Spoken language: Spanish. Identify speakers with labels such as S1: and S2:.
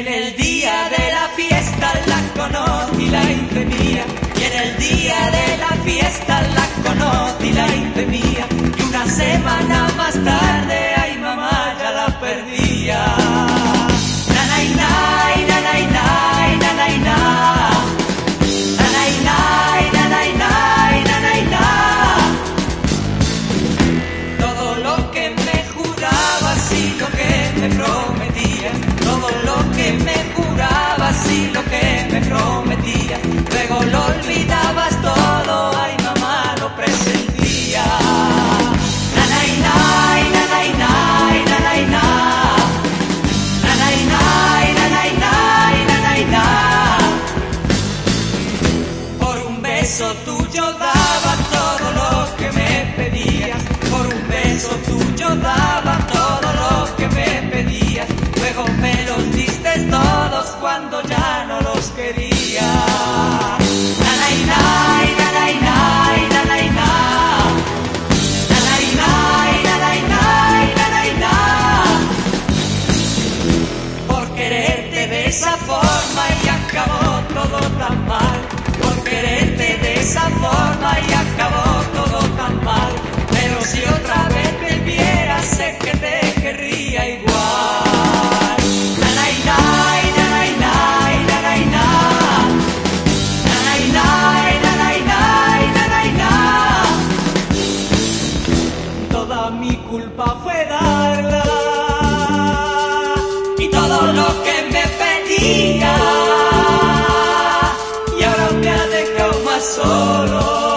S1: En el día de la fiesta la conocí, la imprimía. Y en el día de la fiesta la conocí, la imprimía. beso tuyo daba todo lo que me pedías. Por un beso tuyo daba todo lo que me pedías. Luego me los diste todos cuando ya no los querías. mi culpa fue darla. Y todo lo que me pedía, y ahora me ha dejado más solo.